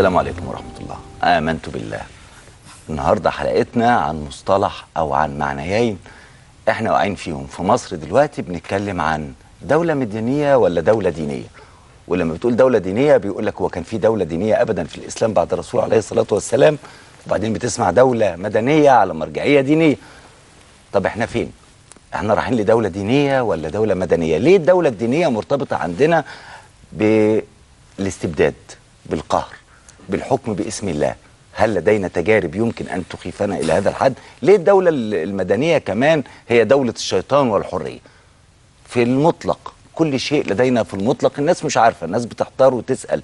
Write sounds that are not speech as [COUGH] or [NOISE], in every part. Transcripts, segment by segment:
السلام عليكم ورحمة الله. آمنت بالله. النهاردة حلقتنا عن مصطلح أو عن معنيين إحنا واقعين فيهم. في مصر دلوقتي بنتكلم عن دولة مدنية ولا دولة دينية. ولما بتقول دولة دينية بيقول لك هو كان في دولة دينية أبدا في الإسلام بعد الرسول عليه الصلاة والسلام. وبعدين بتسمع دولة مدنية على مرجعية دينية. طب إحنا فين؟ إحنا رايحين لدولة دينية ولا دولة مدنية؟ ليه الدولة الدينية مرتبطة عندنا بالاستبداد بالقهر؟ بالحكم باسم الله هل لدينا تجارب يمكن أن تخيفنا إلى هذا الحد؟ ليه الدولة المدنية كمان هي دولة الشيطان والحرية؟ في المطلق كل شيء لدينا في المطلق الناس مش عارفة الناس بتحتار وتسأل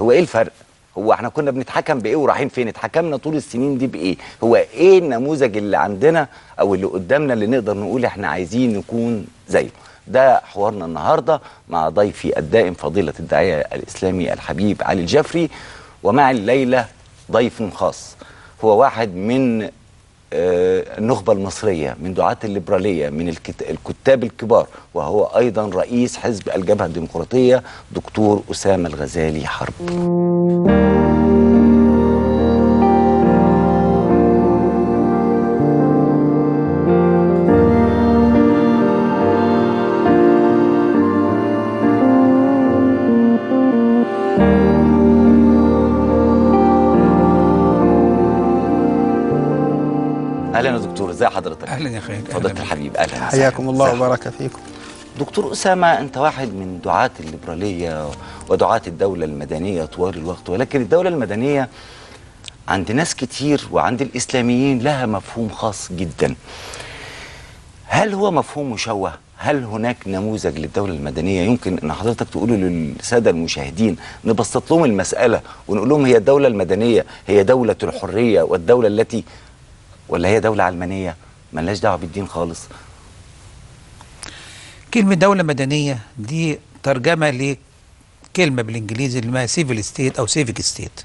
هو إيه الفرق؟ هو إحنا كنا بنتحكم بإيه ورايحين فين اتحكمنا طول السنين دي بإيه هو إيه النموذج اللي عندنا أو اللي قدامنا اللي نقدر نقول إحنا عايزين نكون زيه ده حوارنا النهارده مع ضيفي الدائم فضيلة الداعية الإسلامي الحبيب علي الجفري ومع الليلة ضيف خاص. هو واحد من آه، النخبة المصرية من دعاة الليبرالية من الكت- الكتاب الكبار وهو أيضا رئيس حزب الجبهة الديمقراطية دكتور أسامة الغزالي حرب. حضرتك أهلا يا خالد فضيلة أهلاً. الحبيب. أهلا وسهلاً. حياكم الله وبارك فيكم. دكتور أسامة أنت واحد من دعاة الليبرالية ودعاة الدولة المدنية طوال الوقت ولكن الدولة المدنية عند ناس كتير وعند الإسلاميين لها مفهوم خاص جدا. هل هو مفهوم مشوه؟ هل هناك نموذج للدولة المدنية يمكن أن حضرتك تقوله للسادة المشاهدين؟ نبسط لهم المسألة ونقول لهم هي الدولة المدنية هي دولة الحرية والدولة التي ولا هي دولة علمانية؟ ملهاش دعوة بالدين خالص. كلمة دولة مدنية دي ترجمة لكلمة بالإنجليزي اللي اسمها civil state أو civic state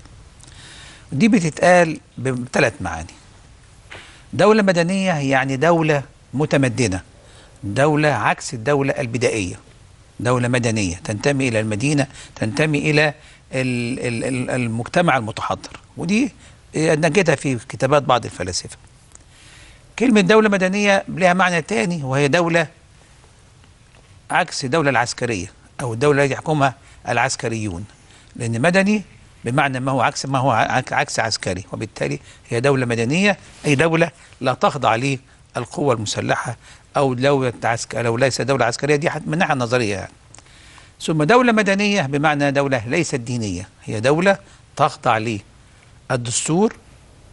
دي بتتقال بثلاث معاني. دولة مدنية يعني دولة متمدنة. دولة عكس الدولة البدائية. دولة مدنية تنتمي إلى المدينة تنتمي إلى ال- ال- ال- المجتمع المتحضر. ودي نجدها في كتابات بعض الفلاسفة. كلمة دولة مدنية لها معنى تاني وهي دولة عكس الدولة العسكرية أو الدولة التي يحكمها العسكريون. لأن مدني بمعنى ما هو عكس ما هو عك- عكس عسكري وبالتالي هي دولة مدنية أي دولة لا تخضع للقوة المسلحة أو عسكرية لو ليس دولة عسكرية دي الناحية النظرية يعني. ثم دولة مدنية بمعنى دولة ليست دينية هي دولة تخضع للدستور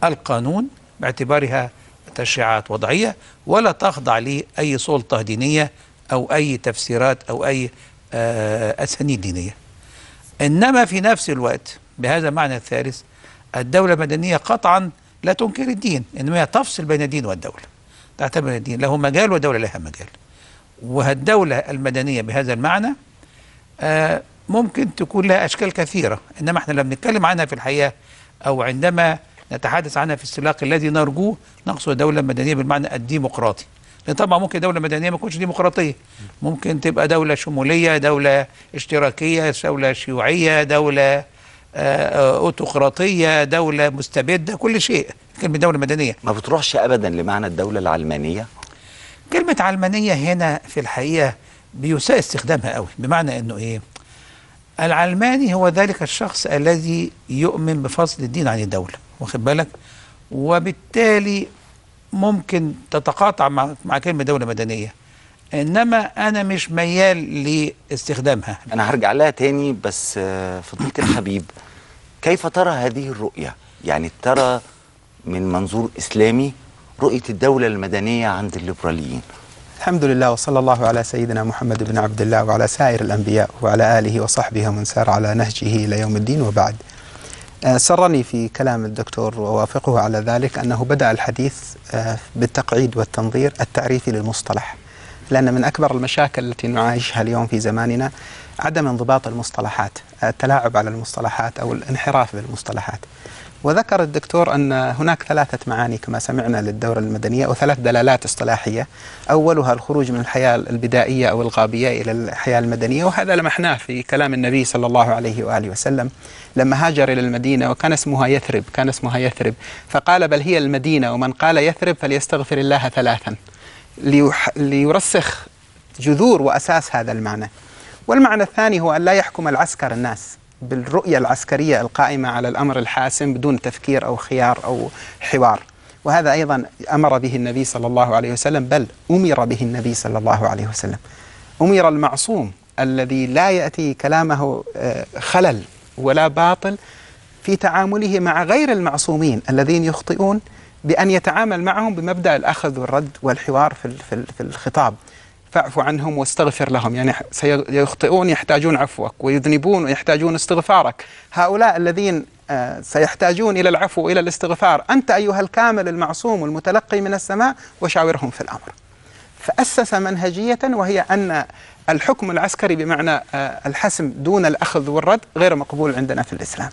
القانون باعتبارها تشريعات وضعية ولا تخضع لأي سلطة دينية أو أي تفسيرات أو أي آه، أسانيد دينية. إنما في نفس الوقت بهذا المعنى الثالث الدولة المدنية قطعا لا تنكر الدين إنما هي تفصل بين الدين والدولة تعتبر الدين له مجال والدولة لها مجال. والدولة المدنية بهذا المعنى آه، ممكن تكون لها أشكال كثيرة إنما إحنا لما بنتكلم عنها في الحياة أو عندما نتحدث عنها في السياق الذي نرجوه نقصد الدولة المدنية بالمعنى الديمقراطي. لأن طبعا ممكن دولة مدنية ما تكونش ديمقراطية. ممكن تبقى دولة شمولية دولة اشتراكية دولة شيوعية دولة آه، آه، أوتقراطية دولة مستبدة كل شيء. كلمة دولة مدنية. ما بتروحش ابدا لمعنى الدولة العلمانية؟ كلمة علمانية هنا في الحقيقة بيساء استخدامها قوي. بمعنى إنه إيه؟ العلماني هو ذلك الشخص الذي يؤمن بفصل الدين عن الدولة. واخد بالك؟ وبالتالي ممكن تتقاطع مع, مع كلمة دولة مدنية. إنما أنا مش ميال لاستخدامها. أنا هرجع لها تاني بس آه، فضيلة [COUGHS] الحبيب كيف ترى هذه الرؤية؟ يعني ترى من منظور إسلامي رؤية الدولة المدنية عند الليبراليين. الحمد لله وصلى الله على سيدنا محمد بن عبد الله وعلى سائر الأنبياء وعلى آله وصحبه ومن سار على نهجه إلى يوم الدين وبعد. سرني في كلام الدكتور ووافقه على ذلك أنه بدأ الحديث آه، بالتقعيد والتنظير التعريفي للمصطلح. لأن من أكبر المشاكل التي نعايشها اليوم في زماننا عدم انضباط المصطلحات التلاعب على المصطلحات أو الانحراف بالمصطلحات. وذكر الدكتور أن هناك ثلاثة معاني كما سمعنا للدولة المدنية وثلاث دلالات اصطلاحية. أولها الخروج من الحياة البدائية أو الغابية إلى الحياة المدنية وهذا لمحناه في كلام النبي صلى الله عليه وآله وسلم. لما هاجر إلى المدينة وكان اسمها يثرب كان اسمها يثرب فقال بل هي المدينة ومن قال يثرب فليستغفر الله ثلاثا. ليرسخ جذور وأساس هذا المعنى. والمعنى الثاني هو أن لا يحكم العسكر الناس. بالرؤية العسكرية القائمة على الأمر الحاسم بدون تفكير أو خيار أو حوار. وهذا أيضا أمر به النبي صلى الله عليه وسلم بل أمر به النبي صلى الله عليه وسلم. أمر المعصوم الذي لا يأتي كلامه آه، خلل ولا باطل في تعامله مع غير المعصومين الذين يخطئون بأن يتعامل معهم بمبدأ الأخذ والرد والحوار في ال- في ال- في الخطاب. فاعف عنهم واستغفر لهم. يعني سيخطئون يحتاجون عفوك ويذنبون ويحتاجون استغفارك. هؤلاء الذين آه، سيحتاجون إلى العفو وإلى الاستغفار. أنت أيها الكامل المعصوم المتلقي من السماء وشاورهم في الأمر. فأسس منهجية وهي أن الحكم العسكري بمعنى آه، الحسم دون الأخذ والرد غير مقبول عندنا في الإسلام.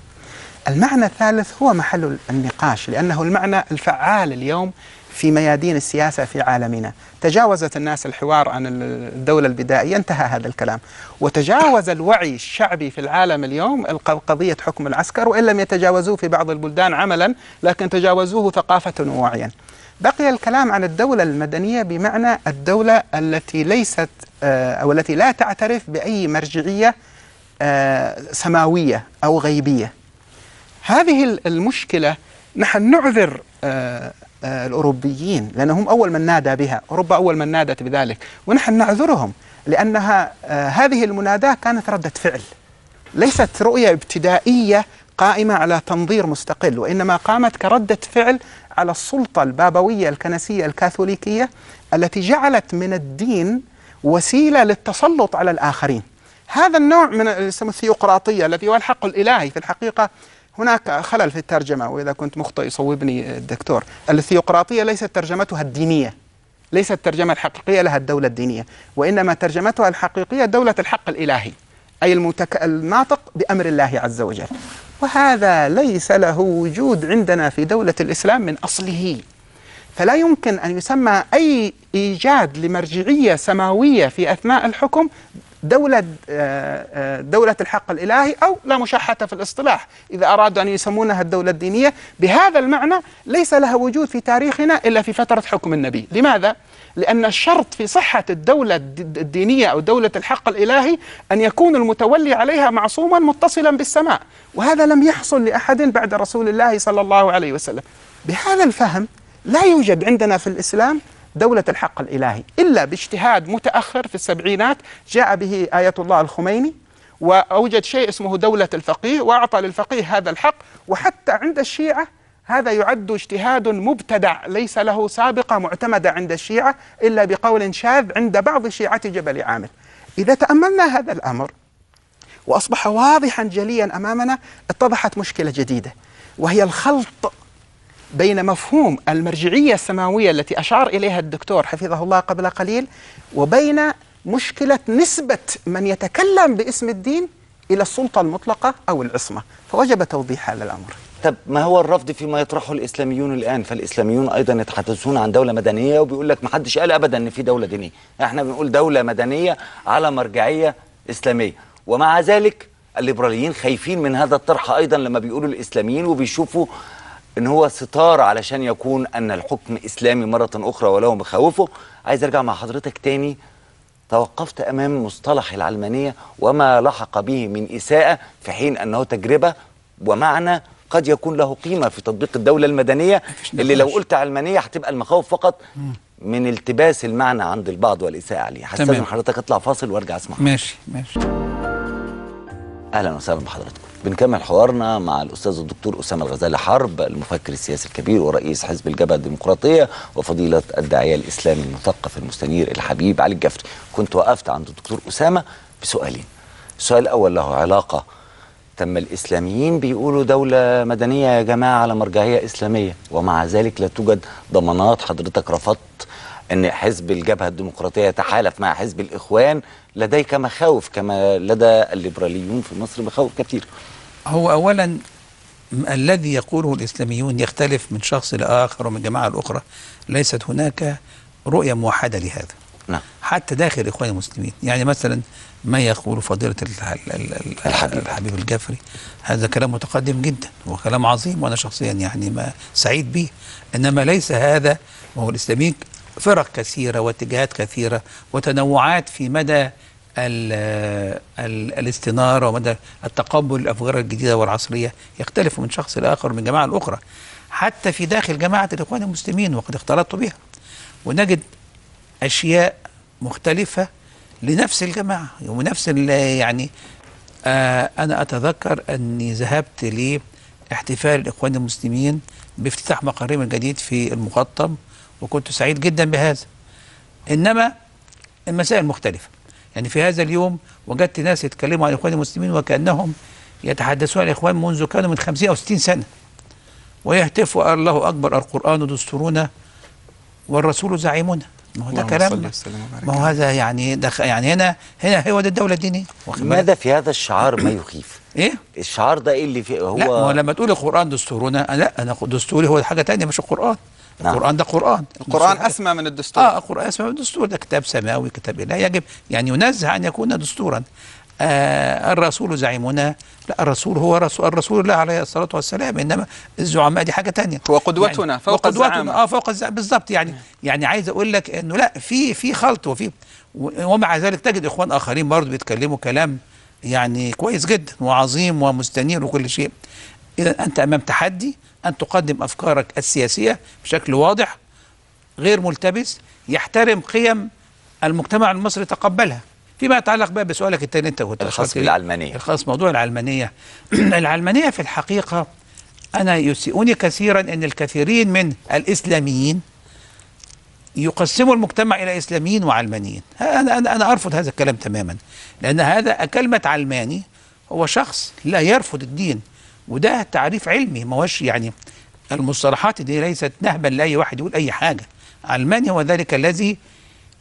المعنى الثالث هو محل النقاش لأنه المعنى الفعال اليوم في ميادين السياسة في عالمنا. تجاوزت الناس الحوار عن الدولة البدائية. انتهى هذا الكلام. وتجاوز الوعي الشعبي في العالم اليوم قضية حكم العسكر وإن لم يتجاوزوه في بعض البلدان عملا لكن تجاوزوه ثقافة ووعيا بقي الكلام عن الدولة المدنية بمعنى الدولة التي ليست آه، أو التي لا تعترف بأي مرجعية آه، سماوية أو غيبية. هذه ال- المشكلة نحن نعذر آه، الأوروبيين لأنهم أول من نادى بها أوروبا أول من نادت بذلك. ونحن نعذرهم لأنها آه، هذه المناداة كانت ردة فعل. ليست رؤية ابتدائية قائمة على تنظير مستقل وإنما قامت كردة فعل على السلطة البابوية الكنسية الكاثوليكية التي جعلت من الدين وسيلة للتسلط على الآخرين. هذا النوع من اسمه الثيوقراطية الذي هو الحق الإلهي في الحقيقة هناك خلل في الترجمة وإذا كنت مخطئ يصوبني الدكتور. الثيوقراطية ليست ترجمتها الدينية ليست الترجمة الحقيقية لها الدولة الدينية وإنما ترجمتها الحقيقية دولة الحق الإلهي أي المتك... الناطق بأمر الله عز وجل. وهذا ليس له وجود عندنا في دولة الإسلام من أصله. فلا يمكن أن يسمى أي إيجاد لمرجعية سماوية في أثناء الحكم دولة آه، آه، دولة الحق الإلهي أو لا مشاحة في الاصطلاح. إذا أرادوا أن يسمونها الدولة الدينية بهذا المعنى ليس لها وجود في تاريخنا إلا في فترة حكم النبي. لماذا؟ لأن الشرط في صحة الدولة الد- الدينية أو دولة الحق الإلهي أن يكون المتولي عليها معصوما متصلا بالسماء. وهذا لم يحصل لأحد بعد رسول الله صلى الله عليه وسلم. بهذا الفهم لا يوجد عندنا في الإسلام دولة الحق الإلهي. إلا باجتهاد متأخر في السبعينات جاء به آية الله الخميني وأوجد شيء اسمه دولة الفقيه وأعطى للفقيه هذا الحق. وحتى عند الشيعة هذا يعد اجتهاد مبتدع ليس له سابقة معتمدة عند الشيعة إلا بقول شاذ عند بعض شيعة جبل عامر. إذا تأملنا هذا الأمر وأصبح واضحا جليا أمامنا اتضحت مشكلة جديدة وهي الخلط بين مفهوم المرجعية السماوية التي أشار إليها الدكتور حفظه الله قبل قليل وبين مشكلة نسبة من يتكلم باسم الدين إلى السلطة المطلقة أو العصمة. فوجب توضيح هذا الأمر. طب ما هو الرفض فيما يطرحه الإسلاميون الآن؟ فالإسلاميون أيضا يتحدثون عن دولة مدنية وبيقول لك ما حدش قال ابدا إن في دولة دينية. إحنا بنقول دولة مدنية على مرجعية إسلامية. ومع ذلك الليبراليين خايفين من هذا الطرح أيضا لما بيقولوا الإسلاميين وبيشوفوا إن هو ستار علشان يكون أن الحكم إسلامي مرة أخرى وله مخاوفه. عايز أرجع مع حضرتك تاني. توقفت أمام مصطلح العلمانية وما لحق به من إساءة في حين أنه تجربة ومعنى قد يكون له قيمة في تطبيق الدولة المدنية اللي لو قلت علمانية هتبقى المخاوف فقط من التباس المعنى عند البعض والإساءة عليه. هستاذن تمام. حضرتك أطلع فاصل وأرجع أسمع. ماشي ماشي. أهلا وسهلا بحضراتكم. بنكمل حوارنا مع الأستاذ الدكتور أسامة الغزالي حرب المفكر السياسي الكبير ورئيس حزب الجبهة الديمقراطية وفضيلة الداعية الإسلامي المثقف المستنير الحبيب علي الجفري. كنت وقفت عند الدكتور أسامة بسؤالين. السؤال الأول له علاقة. تم الإسلاميين بيقولوا دولة مدنية يا جماعة على مرجعية إسلامية ومع ذلك لا توجد ضمانات. حضرتك رفضت إن حزب الجبهة الديمقراطية يتحالف مع حزب الإخوان لديك مخاوف كما لدى الليبراليون في مصر مخاوف كثير. هو اولا م- الذي يقوله الإسلاميون يختلف من شخص لآخر ومن جماعة لأخرى ليست هناك رؤية موحدة لهذا. نعم. حتى داخل إخوان المسلمين. يعني مثلا ما يقول فضيلة ال- ال- ال- ال- الحبيب. الحبيب الجفري. هذا كلام متقدم جدا وكلام عظيم وأنا شخصيا يعني ما سعيد به. إنما ليس هذا وهو الإسلاميين فرق كثيرة واتجاهات كثيرة وتنوعات في مدى ال ال الاستنارة ومدى التقبل الأفكار الجديدة والعصرية. يختلف من شخص لآخر من جماعة الأخرى حتى في داخل جماعة الإخوان المسلمين وقد اختلطت بها. ونجد أشياء مختلفة لنفس الجماعة. ونفس يعني آه أنا أتذكر أني ذهبت لاحتفال الإخوان المسلمين بافتتاح مقرهم الجديد في المقطم وكنت سعيد جدا بهذا. إنما المسائل مختلفة. يعني في هذا اليوم وجدت ناس يتكلموا عن الإخوان المسلمين وكأنهم يتحدثون عن الإخوان منذ كانوا من 50 أو 60 سنة. ويهتفوا الله أكبر القرآن دستورنا والرسول زعيمنا ما هو ده كلام ما هو هذا يعني دخ يعني هنا هنا هو ده الدولة الدينية. واخد بالك؟ ماذا في هذا الشعار ما يخيف؟ إيه؟ الشعار ده إيه اللي فيه لا ما هو هو لما تقول القرآن دستورنا أنا- لا أنا دستوري هو حاجة تانية مش القرآن. نعم. القرآن ده قرآن. القرآن أسمى من الدستور. آه القرآن اسمه الدستور. ده كتاب سماوي كتاب إله يجب يعني ينزه أن يكون دستورا. آه الرسول زعيمنا. لا الرسول هو رسول الرسول الله عليه الصلاة والسلام. إنما الزعماء دي حاجة تانية. هو قدوتنا فوق وقدوتنا الزعامة. آه فوق الزعامة بالظبط. يعني يعني عايز أقول لك إنه لا في في خلط وفي ومع ذلك تجد إخوان آخرين برضه بيتكلموا كلام يعني كويس جدا وعظيم ومستنير وكل شيء. إذا أنت أمام تحدي أن تقدم أفكارك السياسية بشكل واضح غير ملتبس يحترم قيم المجتمع المصري تقبلها فيما يتعلق بقى بسؤالك التاني أنت كنت الخاص أشرت ليه. بالعلمانية. الخاص موضوع العلمانية [CLEARS THROAT] العلمانية في الحقيقة أنا يسيئني كثيرا إن الكثيرين من الإسلاميين يقسموا المجتمع إلى إسلاميين وعلمانيين أنا أنا أنا أرفض هذا الكلام تماما لأن هذا كلمة علماني هو شخص لا يرفض الدين وده تعريف علمي ما هوش يعني المصطلحات دي ليست نهبا لأي واحد يقول أي حاجة. علماني هو ذلك الذي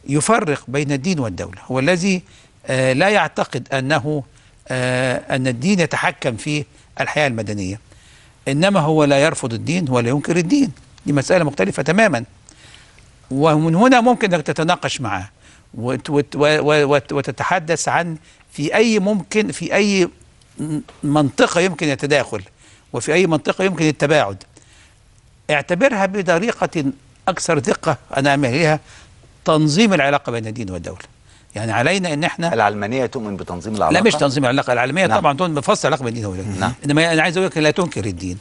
يفرق بين الدين والدولة. هو الذي آه لا يعتقد أنه آه أن الدين يتحكم في الحياة المدنية. إنما هو لا يرفض الدين ولا ينكر الدين. دي مسألة مختلفة تماما. ومن هنا ممكن إنك تتناقش معاه. وتتحدث عن في أي ممكن في أي م- منطقة يمكن التداخل وفي أي منطقة يمكن التباعد. اعتبرها بطريقة أكثر دقه أنا اعملها تنظيم العلاقة بين الدين والدولة. يعني علينا إن إحنا العلمانية تؤمن بتنظيم العلاقة؟ لا مش تنظيم العلاقة العالميه نعم. طبعا تؤمن بفصل العلاقة بين الدين والدولة. نعم. إنما أنا عايز أقول لك لا تنكر الدين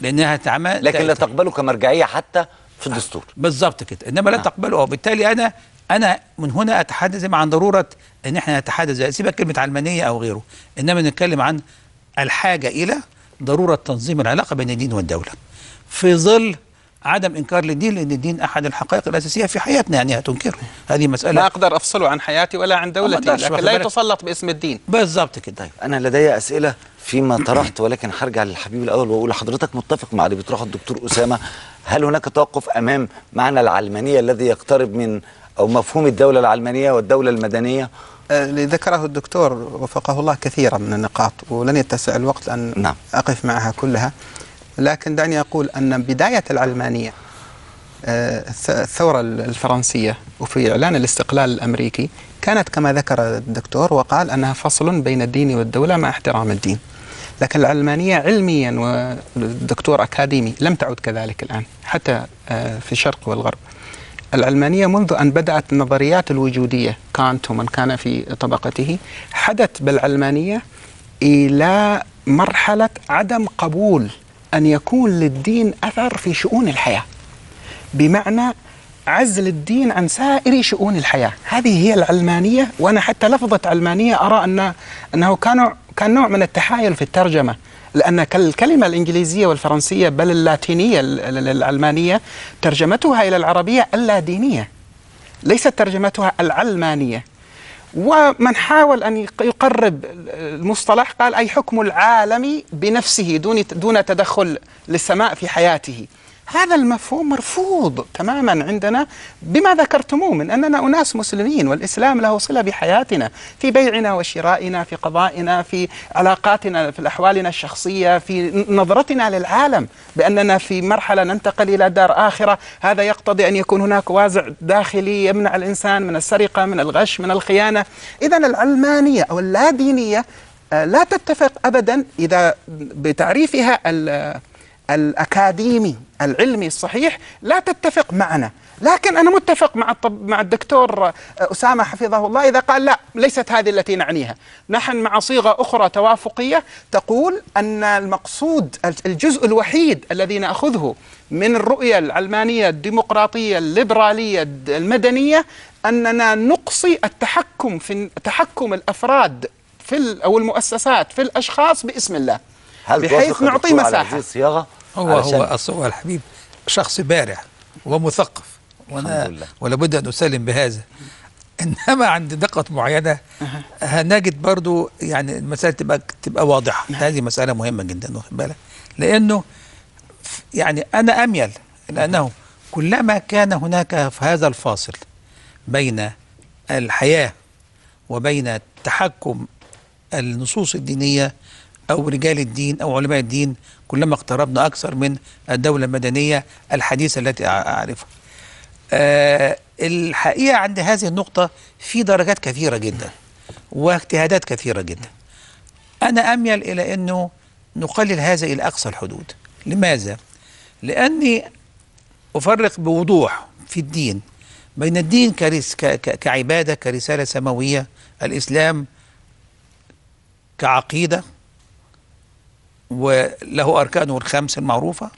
لأنها تعمل لكن لا تقبله كمرجعية حتى في الدستور. بالظبط كده. إنما لا نعم. تقبله وبالتالي أنا أنا من هنا أتحدث مع عن ضرورة إن إحنا نتحدث سيبك كلمة علمانية أو غيره إنما نتكلم عن الحاجة إلى ضرورة تنظيم العلاقة بين الدين والدولة. في ظل عدم إنكار للدين لأن الدين أحد الحقائق الأساسية في حياتنا يعني هتنكره هذه مسألة أقدر أفصله عن حياتي ولا عن دولتي لكن لا. يتسلط باسم الدين. بالظبط كده طيب. أنا لدي أسئلة فيما طرحت ولكن هرجع للحبيب الأول وأقول حضرتك متفق مع اللي بيطرحه الدكتور أسامة. هل هناك توقف أمام معنى العلمانية الذي يقترب من أو مفهوم الدولة العلمانية والدولة المدنية؟ آه، اللي ذكره الدكتور وفقه الله كثيرا من النقاط ولن يتسع الوقت أن نعم. أقف معها كلها. لكن دعني أقول أن بداية العلمانية آه، الث- الثورة الفرنسية وفي إعلان الاستقلال الأمريكي كانت كما ذكر الدكتور وقال أنها فصل بين الدين والدولة مع احترام الدين. لكن العلمانية علميا والدكتور أكاديمي لم تعد كذلك الآن حتى آه، في الشرق والغرب. العلمانية منذ أن بدأت النظريات الوجودية كانت ومن كان في طبقته حدث بالعلمانية إلى مرحلة عدم قبول أن يكون للدين أثر في شؤون الحياة. بمعنى عزل الدين عن سائر شؤون الحياة. هذه هي العلمانية وأنا حتى لفظة علمانية أرى أن أنه كان كان نوع من التحايل في الترجمة. لأن الكلمة الإنجليزية والفرنسية بل اللاتينية ال- ال- العلمانية ترجمتها إلى العربية اللادينية ليست ترجمتها العلمانية ومن حاول أن يق- يقرب المصطلح قال أي حكم العالم بنفسه دون دون تدخل للسماء في حياته. هذا المفهوم مرفوض تماما عندنا بما ذكرتموه من أننا أناس مسلمين والإسلام له صلة بحياتنا في بيعنا وشرائنا في قضائنا في علاقاتنا في أحوالنا الشخصية في نظرتنا للعالم بأننا في مرحلة ننتقل إلى دار آخرة. هذا يقتضي أن يكون هناك وازع داخلي يمنع الإنسان من السرقة من الغش من الخيانة. إذا العلمانية أو اللادينية آه، لا تتفق ابدا إذا بتعريفها ال- الأكاديمي العلمي الصحيح لا تتفق معنا. لكن أنا متفق مع الطب مع الدكتور أسامة حفظه الله إذا قال لا ليست هذه التي نعنيها. نحن مع صيغة أخرى توافقية تقول أن المقصود الجزء الوحيد الذي نأخذه من الرؤية العلمانية الديمقراطية الليبرالية المدنية أننا نقصي التحكم في تحكم الأفراد في أو المؤسسات في الأشخاص باسم الله. هل بحيث توافق نعطيه الدكتور هو هو هو الحبيب شخص بارع ومثقف وأنا. ولا بد أن أسلم بهذا. إنما عند نقط معينة هنجد برضو يعني المسألة تبقى تبقى واضحة. هذه مسألة مهمة جدا واخد بالك؟ لأنه يعني أنا أميل لأنه كلما كان هناك في هذا الفاصل بين الحياة وبين تحكم النصوص الدينية أو رجال الدين أو علماء الدين كلما اقتربنا أكثر من الدولة المدنية الحديثة التي أع- أعرفها. آه الحقيقة عند هذه النقطة في درجات كثيرة جدا واجتهادات كثيرة جدا. أنا أميل إلى إنه نقلل هذا إلى أقصى الحدود. لماذا؟ لأني أفرق بوضوح في الدين بين الدين كرس ك- ك- كعبادة كرسالة سماوية الإسلام كعقيدة وله أركانه الخمس المعروفة.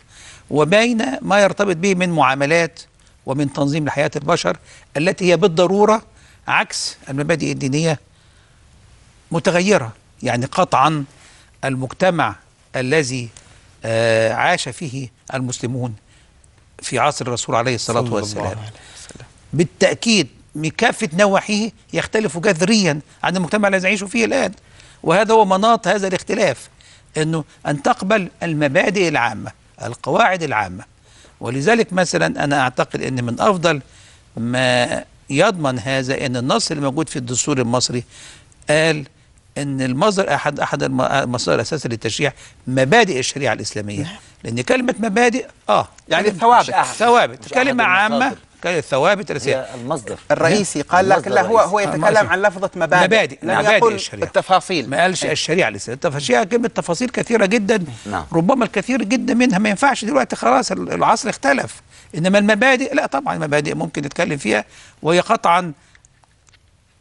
وبين ما يرتبط به من معاملات ومن تنظيم لحياة البشر التي هي بالضرورة عكس المبادئ الدينية متغيرة. يعني قطعا المجتمع الذي آه، عاش فيه المسلمون في عصر الرسول عليه الصلاة والسلام. عليه. بالتأكيد من كافة نواحيه يختلف جذريا عن المجتمع الذي يعيش فيه الآن. وهذا هو مناط هذا الاختلاف. أنه أن تقبل المبادئ العامة القواعد العامة. ولذلك مثلا أنا أعتقد أن من أفضل ما يضمن هذا أن النص اللي موجود في الدستور المصري قال أن المصدر أحد أحد الم- المصادر الأساسية للتشريع مبادئ الشريعة الإسلامية. لأن كلمة مبادئ آه يعني ثوابت. ثوابت. مش كلمة أحد عامة المصادر. كلمة ثوابت الأساسية هي المصدر. الرئيسي قال لك لا هو هو. يتكلم عن لفظة مبادئ. مبادئ. لم مبادئ يقل الشريعة. التفاصيل. ما قالش الشريعة لسه. التفاشيع كلمة تفاصيل كثيرة جدا. نعم. ربما الكثير جدا منها ما ينفعش دلوقتي. خلاص ال- العصر اختلف. إنما المبادئ لا طبعا المبادئ ممكن نتكلم فيها. وهي قطعا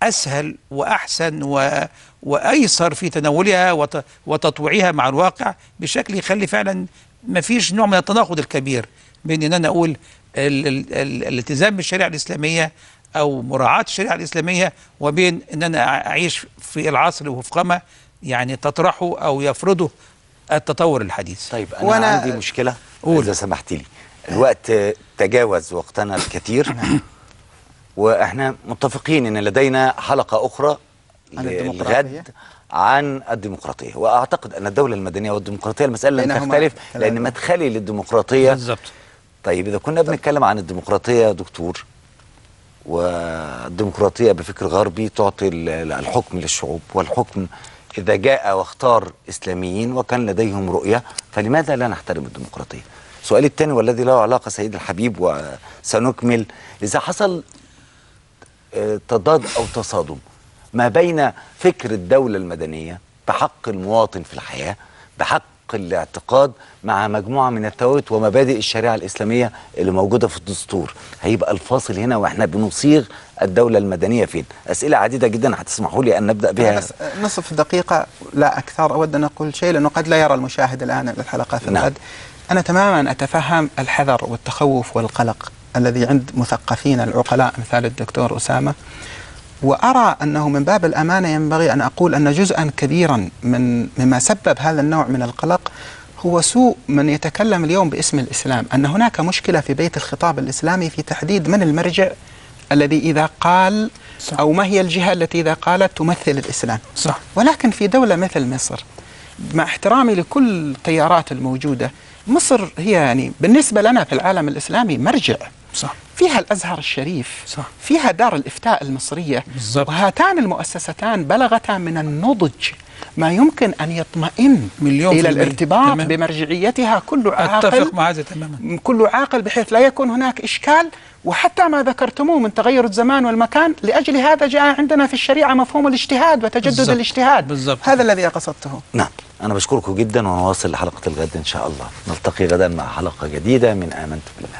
أسهل وأحسن و وأيسر في تناولها وت وتطويعها مع الواقع بشكل يخلي فعلا ما فيش نوع من التناقض الكبير بين إن أنا أقول ال ال ال الالتزام بالشريعة الإسلامية أو مراعاة الشريعة الإسلامية وبين إن أنا أعيش في العصر وفقما يعني تطرحه أو يفرضه التطور الحديث. طيب أنا وأنا- عندي مشكلة. قول. إذا سمحت لي. الوقت تجاوز وقتنا الكثير. وإحنا متفقين إن لدينا حلقة أخرى عن ل- الديمقراطية. الغد عن الديمقراطية. وأعتقد أن الدولة المدنية والديمقراطية المسألة لن بينهما تختلف. لأن مدخلي للديمقراطية بالظبط طيب إذا كنا بنتكلم عن الديمقراطية يا دكتور والديمقراطية بفكر غربي تعطي ال- ال- الحكم للشعوب والحكم إذا جاء واختار إسلاميين وكان لديهم رؤية فلماذا لا نحترم الديمقراطية؟ سؤالي الثاني والذي له علاقة سيد الحبيب وسنكمل إذا حصل آه، تضاد أو تصادم ما بين فكر الدولة المدنية بحق المواطن في الحياة بحق الاعتقاد مع مجموعة من الثوابت ومبادئ الشريعة الإسلامية اللي موجودة في الدستور. هيبقى الفاصل هنا وإحنا بنصيغ الدولة المدنية فين. أسئلة عديدة جدا هتسمحوا لي أن نبدأ بها. نصف دقيقة لا أكثر. أود أن أقول شيء لأنه قد لا يرى المشاهد الآن الحلقة في نعم. الغد أنا تماما أتفهم الحذر والتخوف والقلق الذي عند مثقفين العقلاء مثال الدكتور أسامة. وأرى أنه من باب الأمانة ينبغي أن أقول أن جزءا كبيرا من مما سبب هذا النوع من القلق هو سوء من يتكلم اليوم باسم الإسلام أن هناك مشكلة في بيت الخطاب الإسلامي في تحديد من المرجع الذي إذا قال صح. أو ما هي الجهة التي إذا قالت تمثل الإسلام. صح. ولكن في دولة مثل مصر مع احترامي لكل التيارات الموجودة مصر هي يعني بالنسبة لنا في العالم الإسلامي مرجع. صح. فيها الأزهر الشريف صح. فيها دار الإفتاء المصرية بالضبط. وهاتان المؤسستان بلغتا من النضج ما يمكن أن يطمئن مليون المية. الارتباط تمام. بمرجعيتها كل عاقل أتفق مع هذا تماما كل عاقل بحيث لا يكون هناك إشكال وحتى ما ذكرتموه من تغير الزمان والمكان لأجل هذا جاء عندنا في الشريعة مفهوم الاجتهاد وتجدد بالضبط. الاجتهاد بالضبط. هذا الذي قصدته نعم أنا بشكركم جدا ونواصل حلقة الغد إن شاء الله نلتقي غدا مع حلقة جديدة من آمنت بالله